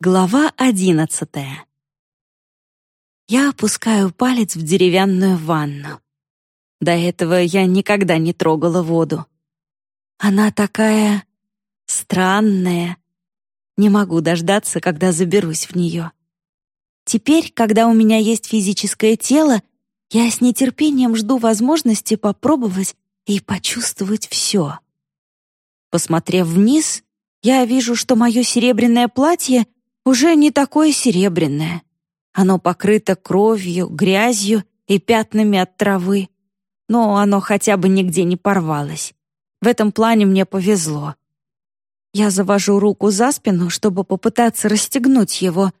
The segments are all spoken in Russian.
Глава одиннадцатая. Я опускаю палец в деревянную ванну. До этого я никогда не трогала воду. Она такая странная. Не могу дождаться, когда заберусь в нее. Теперь, когда у меня есть физическое тело, я с нетерпением жду возможности попробовать и почувствовать все. Посмотрев вниз, я вижу, что мое серебряное платье — уже не такое серебряное. Оно покрыто кровью, грязью и пятнами от травы. Но оно хотя бы нигде не порвалось. В этом плане мне повезло. Я завожу руку за спину, чтобы попытаться расстегнуть его,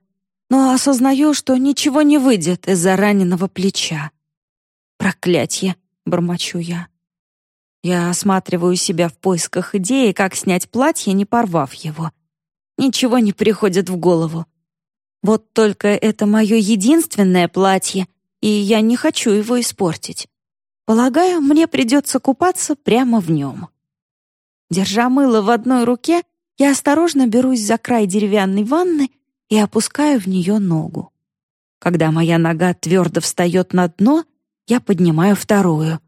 но осознаю, что ничего не выйдет из-за раненого плеча. «Проклятье!» — бормочу я. Я осматриваю себя в поисках идеи, как снять платье, не порвав его ничего не приходит в голову. Вот только это мое единственное платье, и я не хочу его испортить. Полагаю, мне придется купаться прямо в нем. Держа мыло в одной руке, я осторожно берусь за край деревянной ванны и опускаю в нее ногу. Когда моя нога твердо встает на дно, я поднимаю вторую.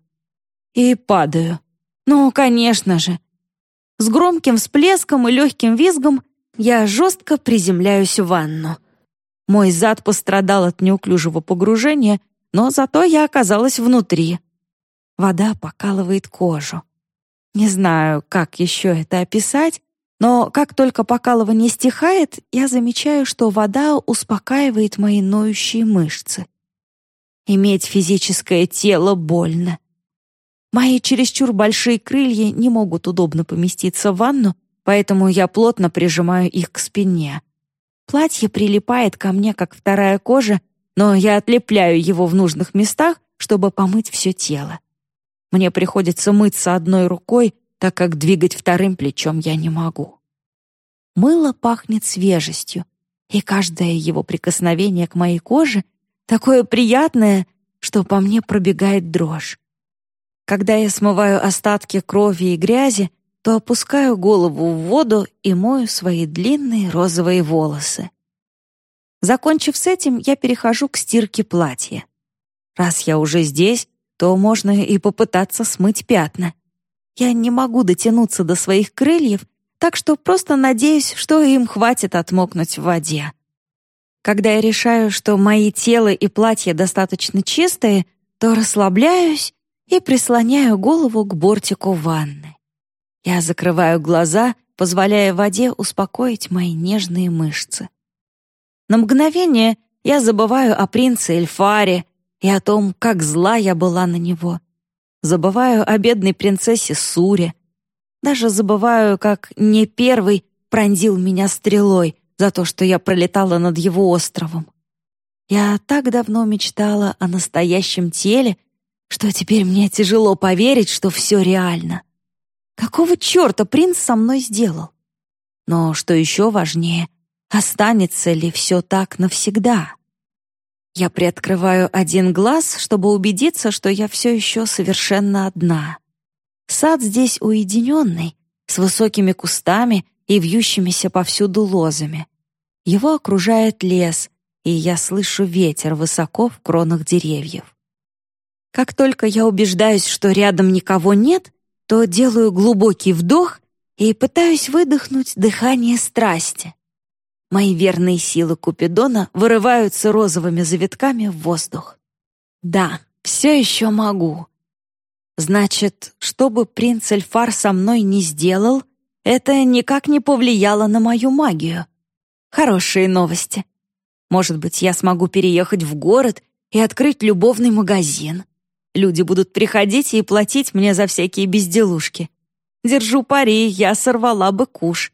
И падаю. Ну, конечно же. С громким всплеском и легким визгом я жестко приземляюсь в ванну. Мой зад пострадал от неуклюжего погружения, но зато я оказалась внутри. Вода покалывает кожу. Не знаю, как еще это описать, но как только покалывание стихает, я замечаю, что вода успокаивает мои ноющие мышцы. Иметь физическое тело больно. Мои чересчур большие крылья не могут удобно поместиться в ванну, поэтому я плотно прижимаю их к спине. Платье прилипает ко мне, как вторая кожа, но я отлепляю его в нужных местах, чтобы помыть все тело. Мне приходится мыться одной рукой, так как двигать вторым плечом я не могу. Мыло пахнет свежестью, и каждое его прикосновение к моей коже такое приятное, что по мне пробегает дрожь. Когда я смываю остатки крови и грязи, то опускаю голову в воду и мою свои длинные розовые волосы. Закончив с этим, я перехожу к стирке платья. Раз я уже здесь, то можно и попытаться смыть пятна. Я не могу дотянуться до своих крыльев, так что просто надеюсь, что им хватит отмокнуть в воде. Когда я решаю, что мои тело и платье достаточно чистые, то расслабляюсь и прислоняю голову к бортику ванны. Я закрываю глаза, позволяя воде успокоить мои нежные мышцы. На мгновение я забываю о принце Эльфаре и о том, как зла я была на него. Забываю о бедной принцессе Суре. Даже забываю, как не первый пронзил меня стрелой за то, что я пролетала над его островом. Я так давно мечтала о настоящем теле, что теперь мне тяжело поверить, что все реально. Какого черта принц со мной сделал? Но что еще важнее, останется ли все так навсегда? Я приоткрываю один глаз, чтобы убедиться, что я все еще совершенно одна. Сад здесь уединенный, с высокими кустами и вьющимися повсюду лозами. Его окружает лес, и я слышу ветер высоко в кронах деревьев. Как только я убеждаюсь, что рядом никого нет, то делаю глубокий вдох и пытаюсь выдохнуть дыхание страсти. Мои верные силы Купидона вырываются розовыми завитками в воздух. Да, все еще могу. Значит, что бы принц Эльфар со мной не сделал, это никак не повлияло на мою магию. Хорошие новости. Может быть, я смогу переехать в город и открыть любовный магазин. Люди будут приходить и платить мне за всякие безделушки. Держу пари, я сорвала бы куш.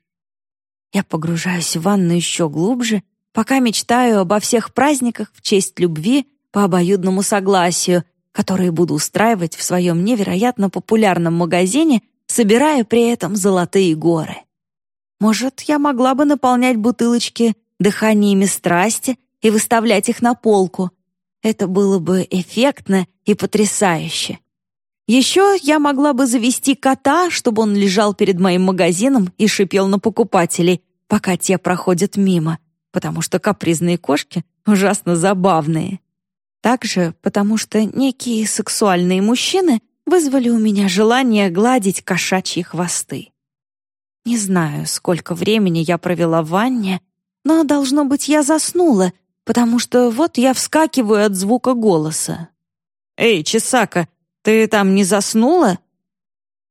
Я погружаюсь в ванну еще глубже, пока мечтаю обо всех праздниках в честь любви по обоюдному согласию, которые буду устраивать в своем невероятно популярном магазине, собирая при этом золотые горы. Может, я могла бы наполнять бутылочки дыханиями страсти и выставлять их на полку, это было бы эффектно и потрясающе. Еще я могла бы завести кота, чтобы он лежал перед моим магазином и шипел на покупателей, пока те проходят мимо, потому что капризные кошки ужасно забавные. Также потому что некие сексуальные мужчины вызвали у меня желание гладить кошачьи хвосты. Не знаю, сколько времени я провела в ванне, но, должно быть, я заснула, потому что вот я вскакиваю от звука голоса. «Эй, Чесака, ты там не заснула?»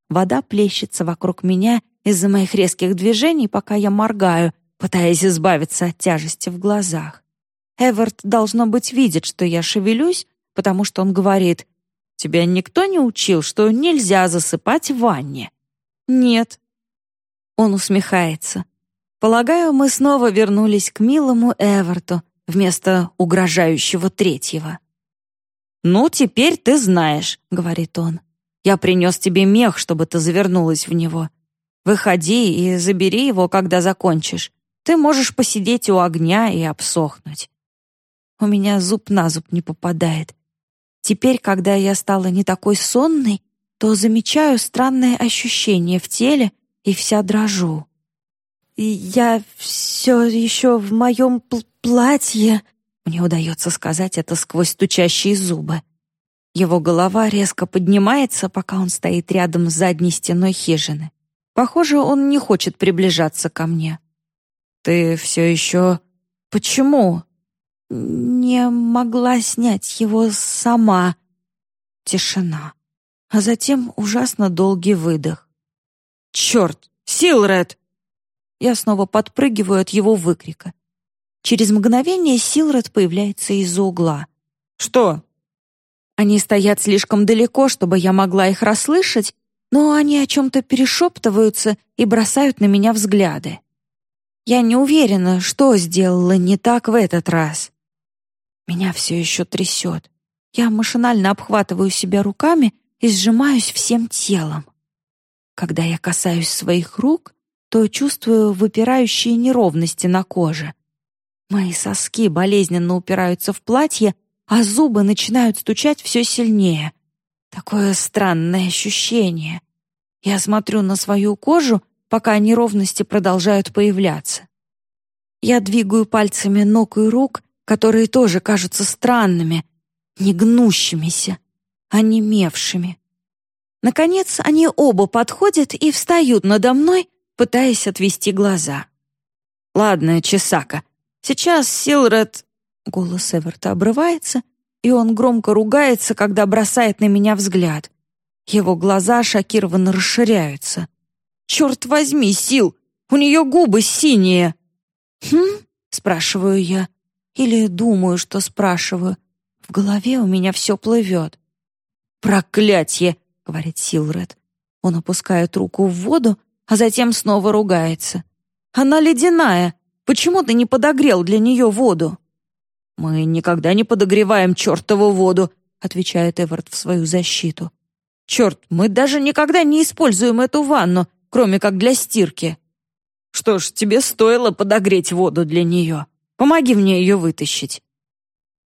Вода плещется вокруг меня из-за моих резких движений, пока я моргаю, пытаясь избавиться от тяжести в глазах. Эверт, должно быть, видит, что я шевелюсь, потому что он говорит, «Тебя никто не учил, что нельзя засыпать в ванне?» «Нет». Он усмехается. Полагаю, мы снова вернулись к милому Эверту вместо угрожающего третьего. «Ну, теперь ты знаешь», — говорит он. «Я принес тебе мех, чтобы ты завернулась в него. Выходи и забери его, когда закончишь. Ты можешь посидеть у огня и обсохнуть». У меня зуб на зуб не попадает. Теперь, когда я стала не такой сонной, то замечаю странное ощущение в теле и вся дрожу. И я все еще в моем пл платье. Мне удается сказать это сквозь стучащие зубы. Его голова резко поднимается, пока он стоит рядом с задней стеной хижины. Похоже, он не хочет приближаться ко мне. «Ты все еще... Почему?» «Не могла снять его сама». Тишина. А затем ужасно долгий выдох. «Черт! Силред!» Я снова подпрыгиваю от его выкрика. Через мгновение Силред появляется из-за угла. «Что?» Они стоят слишком далеко, чтобы я могла их расслышать, но они о чем-то перешептываются и бросают на меня взгляды. Я не уверена, что сделала не так в этот раз. Меня все еще трясет. Я машинально обхватываю себя руками и сжимаюсь всем телом. Когда я касаюсь своих рук, то чувствую выпирающие неровности на коже. Мои соски болезненно упираются в платье, а зубы начинают стучать все сильнее. Такое странное ощущение. Я смотрю на свою кожу, пока неровности продолжают появляться. Я двигаю пальцами ног и рук, которые тоже кажутся странными, негнущимися, онемевшими. Наконец, они оба подходят и встают надо мной, пытаясь отвести глаза. «Ладно, Чесака, сейчас Силред...» Голос Эверта обрывается, и он громко ругается, когда бросает на меня взгляд. Его глаза шокированно расширяются. «Черт возьми, Сил! У нее губы синие!» «Хм?» — спрашиваю я. Или думаю, что спрашиваю. В голове у меня все плывет. «Проклятье!» — говорит Силред. Он опускает руку в воду, а затем снова ругается. «Она ледяная. Почему ты не подогрел для нее воду?» «Мы никогда не подогреваем чертову воду», — отвечает Эвард в свою защиту. «Черт, мы даже никогда не используем эту ванну, кроме как для стирки». «Что ж, тебе стоило подогреть воду для нее. Помоги мне ее вытащить».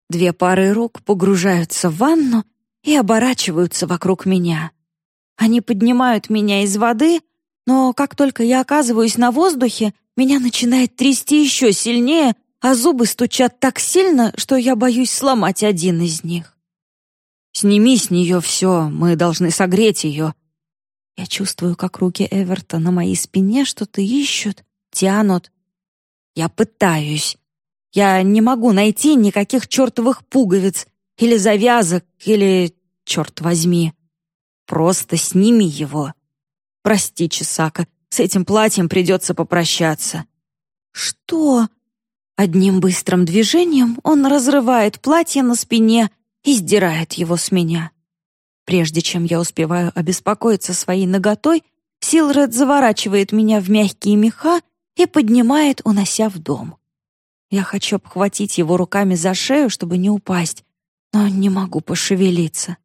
Две пары рук погружаются в ванну и оборачиваются вокруг меня. Они поднимают меня из воды, но как только я оказываюсь на воздухе, меня начинает трясти еще сильнее, а зубы стучат так сильно, что я боюсь сломать один из них. «Сними с нее все, мы должны согреть ее». Я чувствую, как руки Эверта на моей спине что-то ищут, тянут. Я пытаюсь. Я не могу найти никаких чертовых пуговиц или завязок, или, черт возьми, просто сними его. Прости, Чесака, с этим платьем придется попрощаться. Что? Одним быстрым движением он разрывает платье на спине и сдирает его с меня. Прежде чем я успеваю обеспокоиться своей ноготой, Силред заворачивает меня в мягкие меха и поднимает, унося в дом. Я хочу обхватить его руками за шею, чтобы не упасть, но не могу пошевелиться.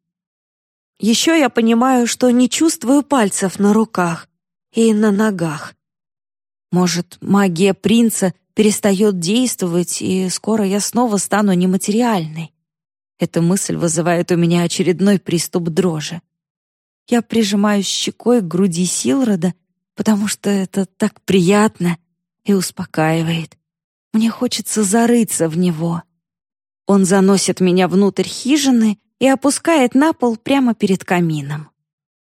Еще я понимаю, что не чувствую пальцев на руках и на ногах. Может, магия принца перестает действовать, и скоро я снова стану нематериальной. Эта мысль вызывает у меня очередной приступ дрожи. Я прижимаюсь щекой к груди Силрода, потому что это так приятно и успокаивает. Мне хочется зарыться в него. Он заносит меня внутрь хижины и опускает на пол прямо перед камином.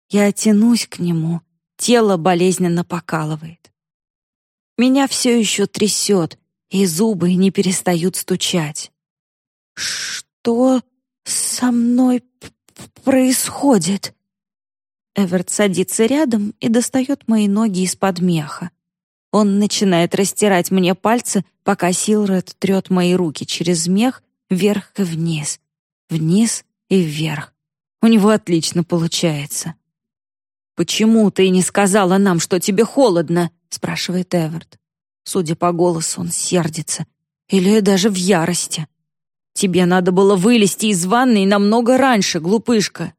Я тянусь к нему, тело болезненно покалывает. Меня все еще трясет, и зубы не перестают стучать. «Что со мной происходит?» Эверт садится рядом и достает мои ноги из-под меха. Он начинает растирать мне пальцы, пока Силред трет мои руки через мех вверх и вниз, вниз и вверх. У него отлично получается. «Почему ты не сказала нам, что тебе холодно?» — спрашивает Эверт. Судя по голосу, он сердится. Или даже в ярости. «Тебе надо было вылезти из ванной намного раньше, глупышка».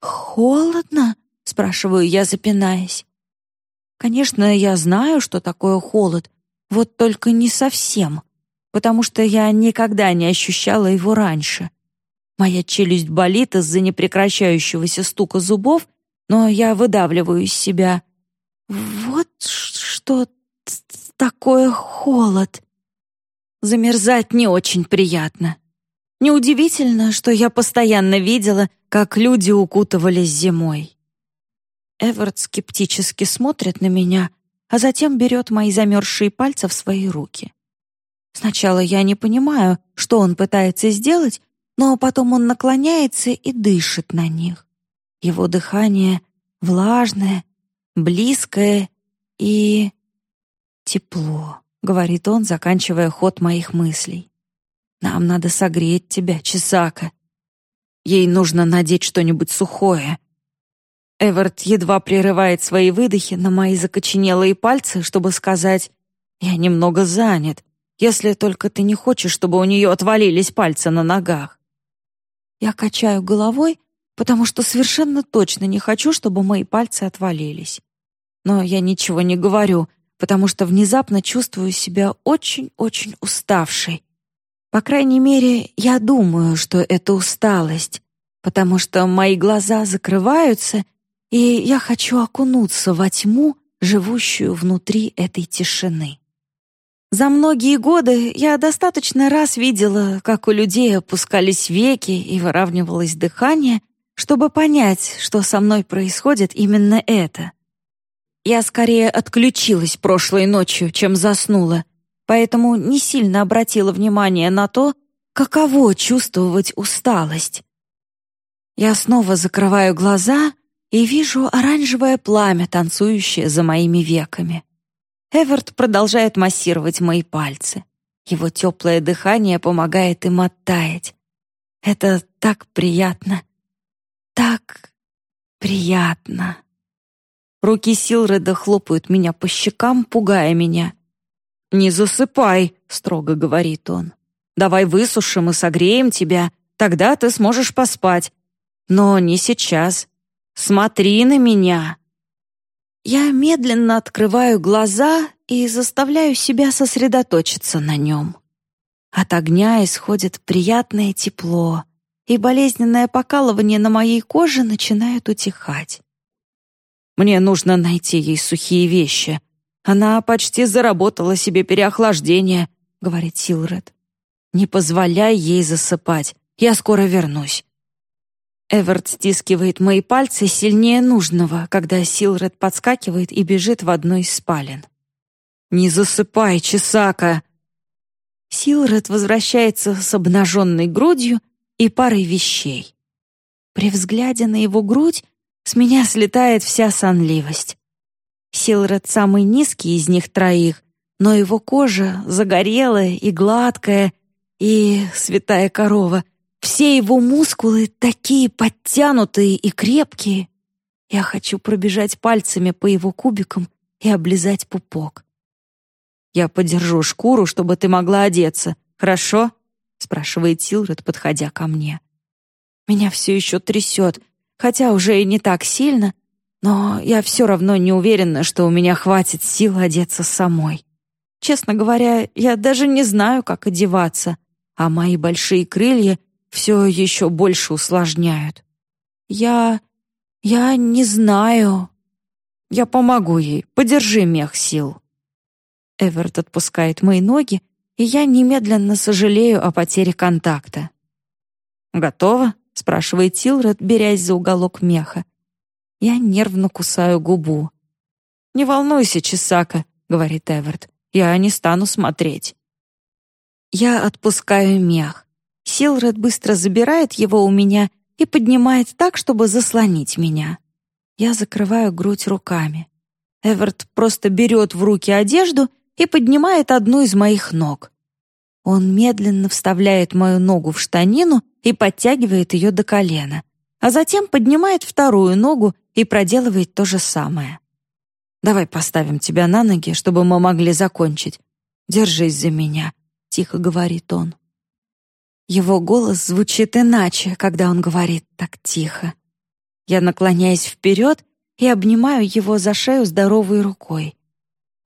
«Холодно?» — спрашиваю я, запинаясь. Конечно, я знаю, что такое холод, вот только не совсем, потому что я никогда не ощущала его раньше. Моя челюсть болит из-за непрекращающегося стука зубов, но я выдавливаю из себя. Вот что такое холод. Замерзать не очень приятно. Неудивительно, что я постоянно видела, как люди укутывались зимой. Эвард скептически смотрит на меня, а затем берет мои замерзшие пальцы в свои руки. Сначала я не понимаю, что он пытается сделать, но потом он наклоняется и дышит на них. Его дыхание влажное, близкое и... тепло, говорит он, заканчивая ход моих мыслей. Нам надо согреть тебя, Чесака. Ей нужно надеть что-нибудь сухое. Эверт едва прерывает свои выдохи на мои закоченелые пальцы, чтобы сказать «Я немного занят, если только ты не хочешь, чтобы у нее отвалились пальцы на ногах». Я качаю головой, потому что совершенно точно не хочу, чтобы мои пальцы отвалились. Но я ничего не говорю, потому что внезапно чувствую себя очень-очень уставшей. По крайней мере, я думаю, что это усталость, потому что мои глаза закрываются, и я хочу окунуться во тьму, живущую внутри этой тишины. За многие годы я достаточно раз видела, как у людей опускались веки и выравнивалось дыхание, чтобы понять, что со мной происходит именно это. Я скорее отключилась прошлой ночью, чем заснула, поэтому не сильно обратила внимание на то, каково чувствовать усталость. Я снова закрываю глаза и вижу оранжевое пламя, танцующее за моими веками. Эверт продолжает массировать мои пальцы. Его теплое дыхание помогает им оттаять. Это так приятно так приятно. Руки Силреда хлопают меня по щекам, пугая меня. «Не засыпай», — строго говорит он. «Давай высушим и согреем тебя, тогда ты сможешь поспать. Но не сейчас. Смотри на меня». Я медленно открываю глаза и заставляю себя сосредоточиться на нем. От огня исходит приятное тепло — и болезненное покалывание на моей коже начинает утихать. Мне нужно найти ей сухие вещи. Она почти заработала себе переохлаждение, говорит Силред. Не позволяй ей засыпать. Я скоро вернусь. Эверт стискивает мои пальцы сильнее нужного, когда Силред подскакивает и бежит в одну из спален. «Не засыпай, Чесака!» Силред возвращается с обнаженной грудью и парой вещей. При взгляде на его грудь с меня слетает вся сонливость. Силред самый низкий из них троих, но его кожа загорелая и гладкая, и, святая корова, все его мускулы такие подтянутые и крепкие. Я хочу пробежать пальцами по его кубикам и облизать пупок. «Я подержу шкуру, чтобы ты могла одеться, хорошо?» — спрашивает Силред, подходя ко мне. Меня все еще трясет, хотя уже и не так сильно, но я все равно не уверена, что у меня хватит сил одеться самой. Честно говоря, я даже не знаю, как одеваться, а мои большие крылья все еще больше усложняют. Я... я не знаю. Я помогу ей, подержи мех сил. Эверт отпускает мои ноги и я немедленно сожалею о потере контакта. «Готово?» — спрашивает Тилред, берясь за уголок меха. Я нервно кусаю губу. «Не волнуйся, Чесака», — говорит Эверт. «Я не стану смотреть». Я отпускаю мех. Силред быстро забирает его у меня и поднимает так, чтобы заслонить меня. Я закрываю грудь руками. Эверт просто берет в руки одежду и поднимает одну из моих ног. Он медленно вставляет мою ногу в штанину и подтягивает ее до колена, а затем поднимает вторую ногу и проделывает то же самое. «Давай поставим тебя на ноги, чтобы мы могли закончить. Держись за меня», — тихо говорит он. Его голос звучит иначе, когда он говорит так тихо. Я наклоняюсь вперед и обнимаю его за шею здоровой рукой.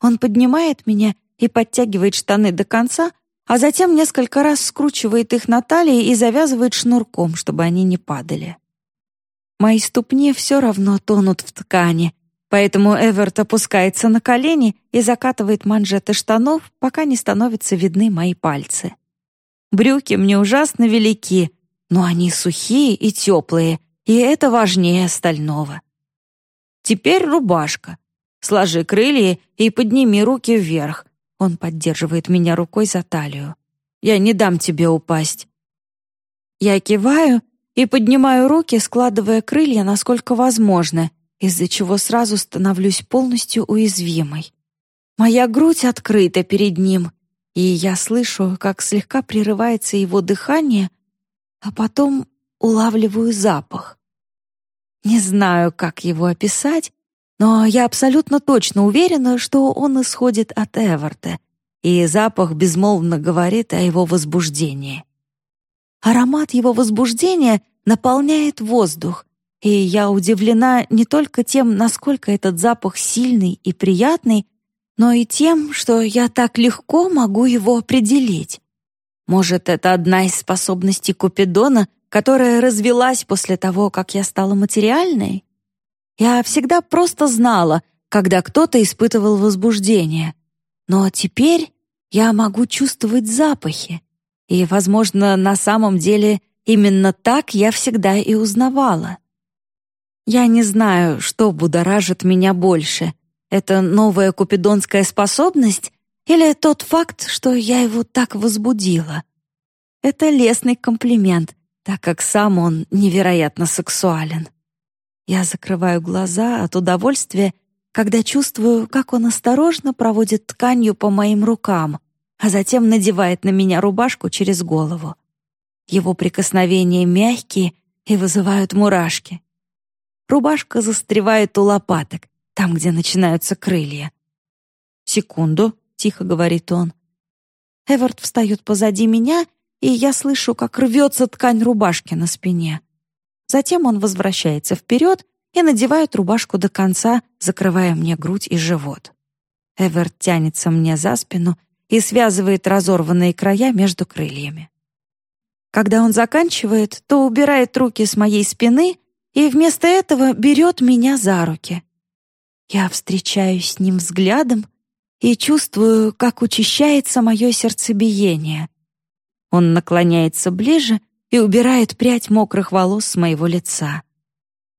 Он поднимает меня и подтягивает штаны до конца, а затем несколько раз скручивает их на талии и завязывает шнурком, чтобы они не падали. Мои ступни все равно тонут в ткани, поэтому Эверт опускается на колени и закатывает манжеты штанов, пока не становятся видны мои пальцы. Брюки мне ужасно велики, но они сухие и теплые, и это важнее остального. Теперь рубашка. Сложи крылья и подними руки вверх. Он поддерживает меня рукой за талию. Я не дам тебе упасть. Я киваю и поднимаю руки, складывая крылья насколько возможно, из-за чего сразу становлюсь полностью уязвимой. Моя грудь открыта перед ним, и я слышу, как слегка прерывается его дыхание, а потом улавливаю запах. Не знаю, как его описать, но я абсолютно точно уверена, что он исходит от Эверта, и запах безмолвно говорит о его возбуждении. Аромат его возбуждения наполняет воздух, и я удивлена не только тем, насколько этот запах сильный и приятный, но и тем, что я так легко могу его определить. Может, это одна из способностей Купидона — которая развелась после того, как я стала материальной? Я всегда просто знала, когда кто-то испытывал возбуждение. Но теперь я могу чувствовать запахи. И, возможно, на самом деле именно так я всегда и узнавала. Я не знаю, что будоражит меня больше. Это новая купидонская способность или тот факт, что я его так возбудила? Это лестный комплимент, так как сам он невероятно сексуален. Я закрываю глаза от удовольствия, когда чувствую, как он осторожно проводит тканью по моим рукам, а затем надевает на меня рубашку через голову. Его прикосновения мягкие и вызывают мурашки. Рубашка застревает у лопаток, там, где начинаются крылья. «Секунду», — тихо говорит он. Эвард встает позади меня и я слышу, как рвется ткань рубашки на спине. Затем он возвращается вперед и надевает рубашку до конца, закрывая мне грудь и живот. Эверт тянется мне за спину и связывает разорванные края между крыльями. Когда он заканчивает, то убирает руки с моей спины и вместо этого берет меня за руки. Я встречаюсь с ним взглядом и чувствую, как учащается мое сердцебиение — он наклоняется ближе и убирает прядь мокрых волос с моего лица.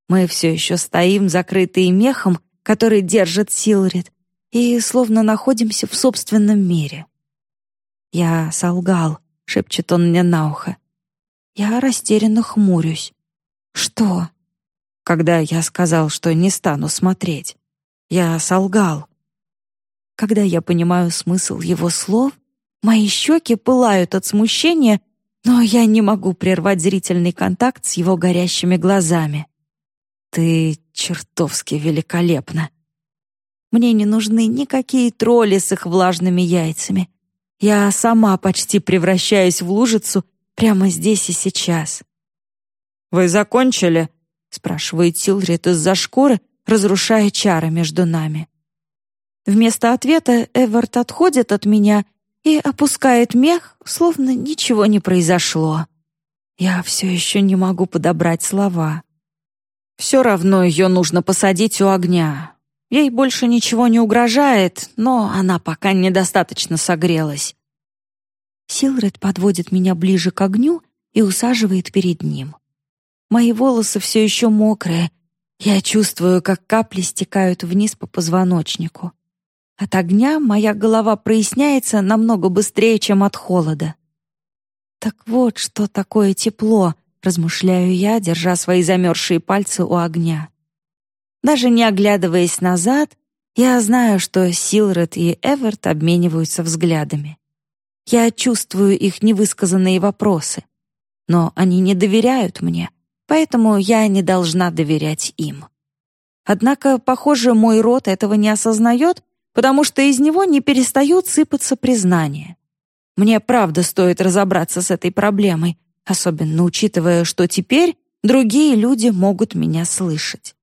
Мы все еще стоим, закрытые мехом, который держит Силрид, и словно находимся в собственном мире. «Я солгал», — шепчет он мне на ухо. Я растерянно хмурюсь. «Что?» Когда я сказал, что не стану смотреть. Я солгал. Когда я понимаю смысл его слов, Мои щеки пылают от смущения, но я не могу прервать зрительный контакт с его горящими глазами. Ты чертовски великолепна. Мне не нужны никакие тролли с их влажными яйцами. Я сама почти превращаюсь в лужицу прямо здесь и сейчас. «Вы закончили?» — спрашивает Тилрит из-за шкуры, разрушая чары между нами. Вместо ответа Эверт отходит от меня и опускает мех, словно ничего не произошло. Я все еще не могу подобрать слова. Все равно ее нужно посадить у огня. Ей больше ничего не угрожает, но она пока недостаточно согрелась. Силред подводит меня ближе к огню и усаживает перед ним. Мои волосы все еще мокрые. Я чувствую, как капли стекают вниз по позвоночнику. От огня моя голова проясняется намного быстрее, чем от холода. Так вот, что такое тепло, размышляю я, держа свои замерзшие пальцы у огня. Даже не оглядываясь назад, я знаю, что Силред и Эверт обмениваются взглядами. Я чувствую их невысказанные вопросы, но они не доверяют мне, поэтому я не должна доверять им. Однако, похоже, мой род этого не осознает, потому что из него не перестают сыпаться признания. Мне правда стоит разобраться с этой проблемой, особенно учитывая, что теперь другие люди могут меня слышать.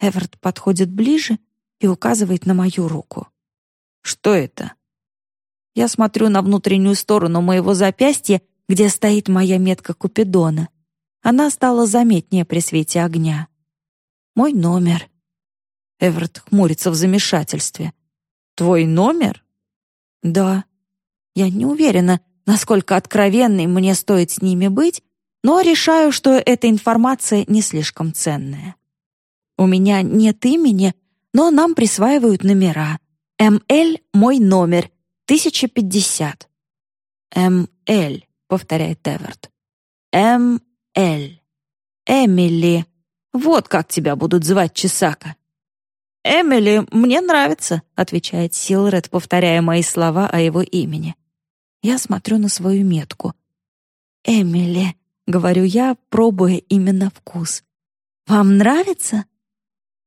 Эверт подходит ближе и указывает на мою руку. «Что это?» Я смотрю на внутреннюю сторону моего запястья, где стоит моя метка Купидона. Она стала заметнее при свете огня. Мой номер. Эверт хмурится в замешательстве. «Твой номер?» «Да». Я не уверена, насколько откровенной мне стоит с ними быть, но решаю, что эта информация не слишком ценная. У меня нет имени, но нам присваивают номера. МЛ — мой номер, 1050. МЛ, повторяет Эверт. МЛ. Эмили. Вот как тебя будут звать, Чесака. «Эмили, мне нравится», — отвечает Силред, повторяя мои слова о его имени. Я смотрю на свою метку. «Эмили», — говорю я, пробуя именно вкус. «Вам нравится?»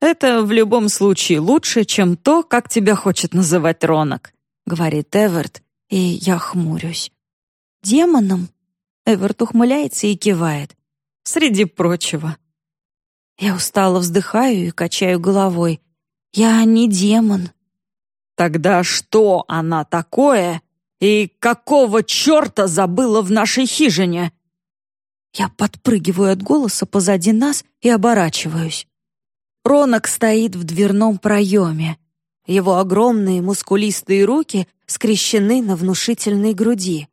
«Это в любом случае лучше, чем то, как тебя хочет называть Ронок», — говорит Эверт, и я хмурюсь. «Демоном?» Эверт ухмыляется и кивает. «Среди прочего». Я устало вздыхаю и качаю головой. «Я не демон». «Тогда что она такое и какого черта забыла в нашей хижине?» Я подпрыгиваю от голоса позади нас и оборачиваюсь. Ронок стоит в дверном проеме. Его огромные мускулистые руки скрещены на внушительной груди.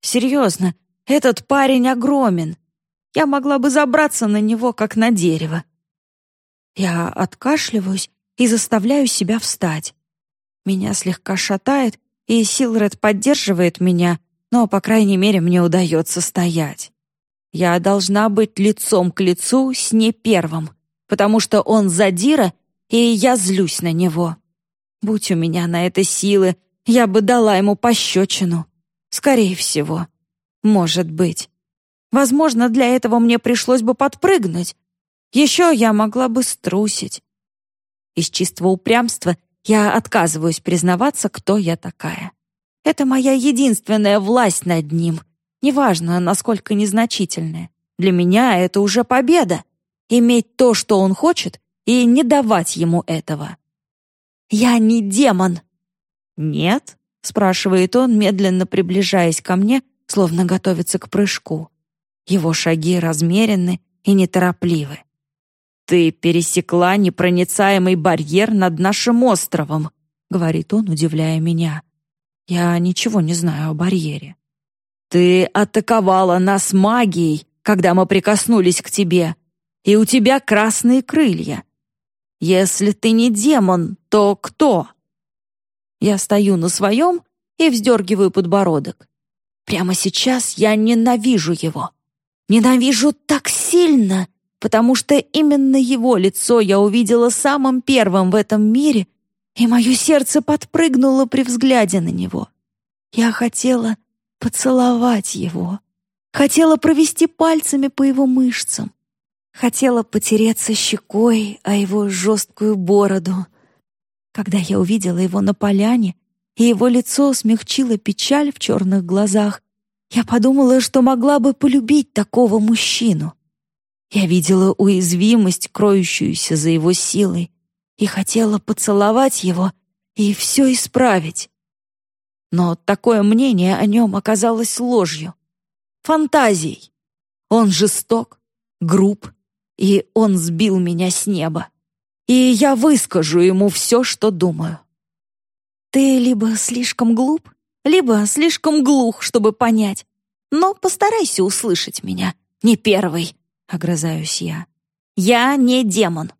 Серьезно, этот парень огромен. Я могла бы забраться на него, как на дерево. Я откашливаюсь и заставляю себя встать. Меня слегка шатает, и Силред поддерживает меня, но, по крайней мере, мне удается стоять. Я должна быть лицом к лицу с не первым, потому что он задира, и я злюсь на него. Будь у меня на это силы, я бы дала ему пощечину. Скорее всего. Может быть. Возможно, для этого мне пришлось бы подпрыгнуть. Еще я могла бы струсить. Из чистого упрямства я отказываюсь признаваться, кто я такая. Это моя единственная власть над ним. Неважно, насколько незначительная. Для меня это уже победа. Иметь то, что он хочет, и не давать ему этого. «Я не демон!» «Нет?» — спрашивает он, медленно приближаясь ко мне, словно готовится к прыжку. Его шаги размеренны и неторопливы. «Ты пересекла непроницаемый барьер над нашим островом», — говорит он, удивляя меня. «Я ничего не знаю о барьере». «Ты атаковала нас магией, когда мы прикоснулись к тебе, и у тебя красные крылья. Если ты не демон, то кто?» Я стою на своем и вздергиваю подбородок. Прямо сейчас я ненавижу его. Ненавижу так сильно, потому что именно его лицо я увидела самым первым в этом мире, и мое сердце подпрыгнуло при взгляде на него. Я хотела поцеловать его, хотела провести пальцами по его мышцам, хотела потереться щекой о его жесткую бороду. Когда я увидела его на поляне, и его лицо смягчило печаль в черных глазах, я подумала, что могла бы полюбить такого мужчину. Я видела уязвимость, кроющуюся за его силой, и хотела поцеловать его и все исправить. Но такое мнение о нем оказалось ложью, фантазией. Он жесток, груб, и он сбил меня с неба. И я выскажу ему все, что думаю. Ты либо слишком глуп, либо слишком глух, чтобы понять. Но постарайся услышать меня. Не первый, — огрызаюсь я. Я не демон.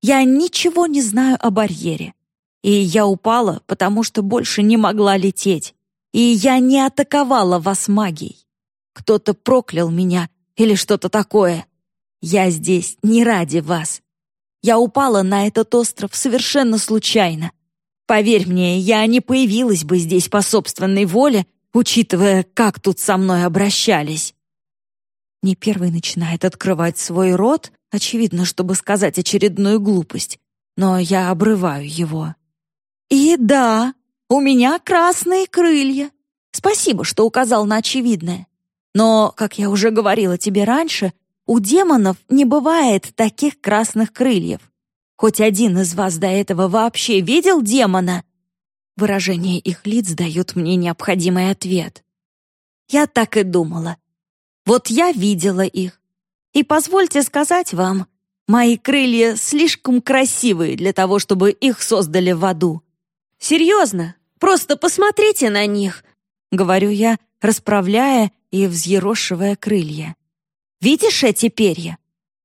Я ничего не знаю о барьере. И я упала, потому что больше не могла лететь. И я не атаковала вас магией. Кто-то проклял меня или что-то такое. Я здесь не ради вас. Я упала на этот остров совершенно случайно. Поверь мне, я не появилась бы здесь по собственной воле, учитывая, как тут со мной обращались. Не первый начинает открывать свой рот, очевидно, чтобы сказать очередную глупость, но я обрываю его. И да, у меня красные крылья. Спасибо, что указал на очевидное. Но, как я уже говорила тебе раньше, у демонов не бывает таких красных крыльев. Хоть один из вас до этого вообще видел демона? Выражение их лиц дают мне необходимый ответ. Я так и думала. Вот я видела их. И позвольте сказать вам, мои крылья слишком красивые для того, чтобы их создали в аду. Серьезно, просто посмотрите на них, говорю я, расправляя и взъерошивая крылья. Видишь эти перья?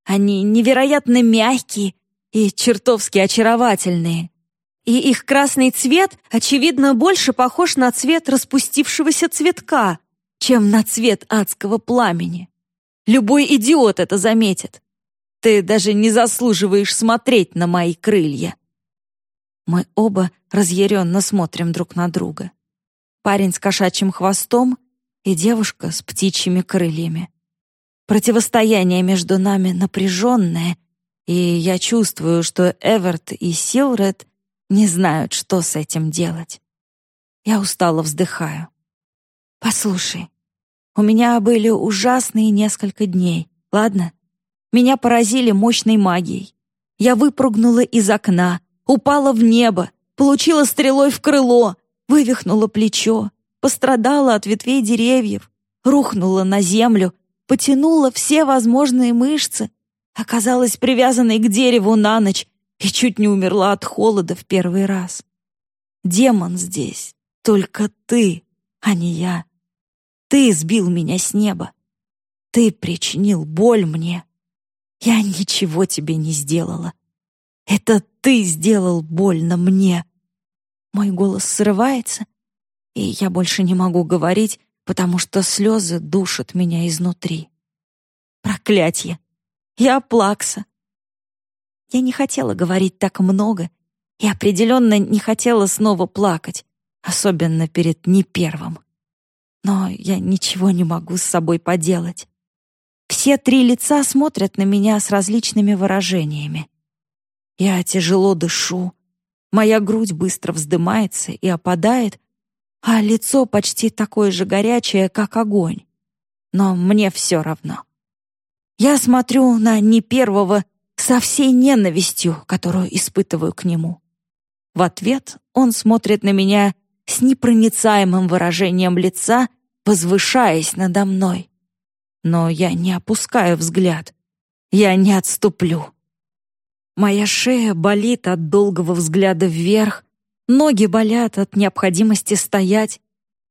Они невероятно мягкие и чертовски очаровательные. И их красный цвет, очевидно, больше похож на цвет распустившегося цветка, чем на цвет адского пламени. Любой идиот это заметит. Ты даже не заслуживаешь смотреть на мои крылья. Мы оба разъяренно смотрим друг на друга. Парень с кошачьим хвостом и девушка с птичьими крыльями. Противостояние между нами напряженное, и я чувствую, что Эверт и Силред не знают, что с этим делать. Я устало вздыхаю. «Послушай, у меня были ужасные несколько дней, ладно? Меня поразили мощной магией. Я выпрыгнула из окна, упала в небо, получила стрелой в крыло, вывихнула плечо, пострадала от ветвей деревьев, рухнула на землю, потянула все возможные мышцы, оказалась привязанной к дереву на ночь и чуть не умерла от холода в первый раз. Демон здесь, только ты, а не я. Ты сбил меня с неба. Ты причинил боль мне. Я ничего тебе не сделала. Это ты сделал больно мне. Мой голос срывается, и я больше не могу говорить, потому что слезы душат меня изнутри. Проклятье! Я плакса. Я не хотела говорить так много и определенно не хотела снова плакать, особенно перед не первым. Но я ничего не могу с собой поделать. Все три лица смотрят на меня с различными выражениями. Я тяжело дышу, моя грудь быстро вздымается и опадает, а лицо почти такое же горячее, как огонь. Но мне все равно. Я смотрю на не первого со всей ненавистью, которую испытываю к нему. В ответ он смотрит на меня с непроницаемым выражением лица, возвышаясь надо мной. Но я не опускаю взгляд. Я не отступлю. Моя шея болит от долгого взгляда вверх, Ноги болят от необходимости стоять,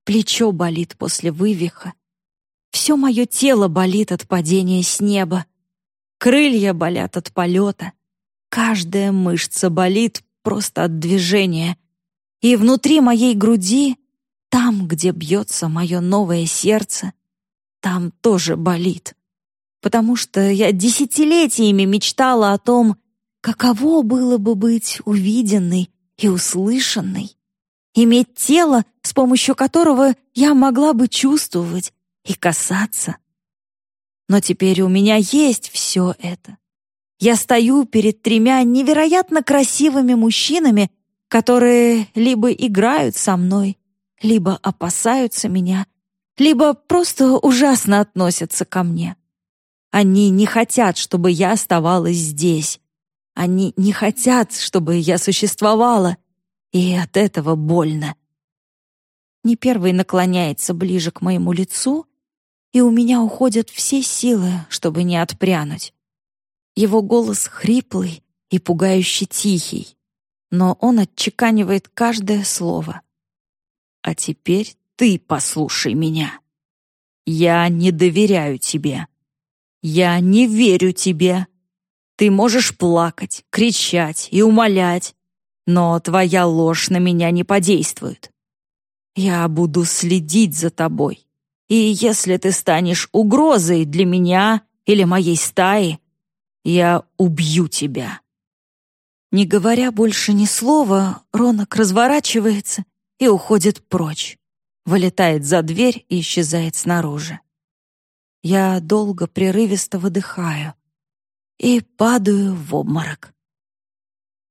плечо болит после вывиха. Все мое тело болит от падения с неба. Крылья болят от полета. Каждая мышца болит просто от движения. И внутри моей груди, там, где бьется мое новое сердце, там тоже болит. Потому что я десятилетиями мечтала о том, каково было бы быть увиденной и услышанной, иметь тело, с помощью которого я могла бы чувствовать и касаться. Но теперь у меня есть все это. Я стою перед тремя невероятно красивыми мужчинами, которые либо играют со мной, либо опасаются меня, либо просто ужасно относятся ко мне. Они не хотят, чтобы я оставалась здесь, они не хотят, чтобы я существовала, и от этого больно. Не первый наклоняется ближе к моему лицу, и у меня уходят все силы, чтобы не отпрянуть. Его голос хриплый и пугающе тихий, но он отчеканивает каждое слово. А теперь ты послушай меня. Я не доверяю тебе. Я не верю тебе. Ты можешь плакать, кричать и умолять, но твоя ложь на меня не подействует. Я буду следить за тобой. И если ты станешь угрозой для меня или моей стаи, я убью тебя». Не говоря больше ни слова, Ронок разворачивается и уходит прочь, вылетает за дверь и исчезает снаружи. Я долго прерывисто выдыхаю и падаю в обморок.